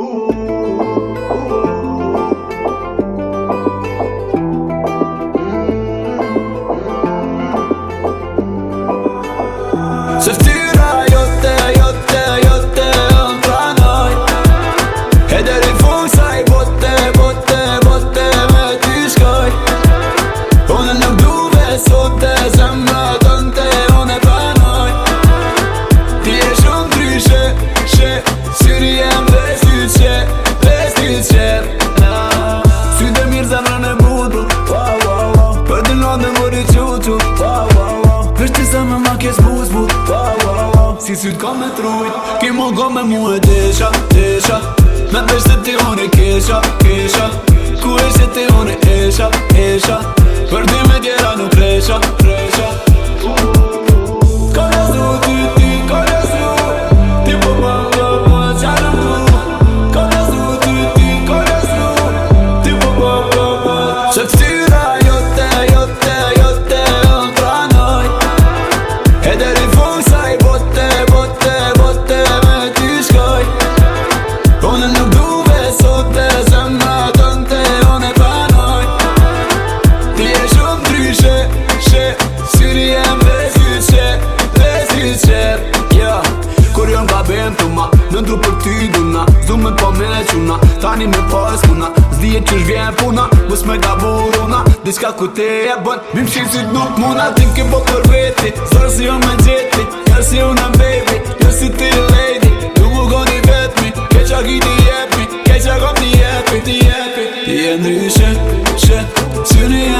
Ooh. Kësë buzë, oh, oh, oh, Si sytë ka me truit Këmo ka me muhet e sha, e sha Më pështë të ti hone kisha, kisha Kështë të ti hone e sha, e sha gjuna Zume po me e Tani me po e skuna Zdije që shvje puna Mus me ga buruna Diska ku te e bën Mim shi si nuk muna Tim ke po për veti Sërë si jo me gjeti Jërë si unë baby Jërë si ti lady Du mu goni vetmi Keqa ki ti jepi Keqa kom ti jepi Ti jepi Ti e ndryshe Shë Syri e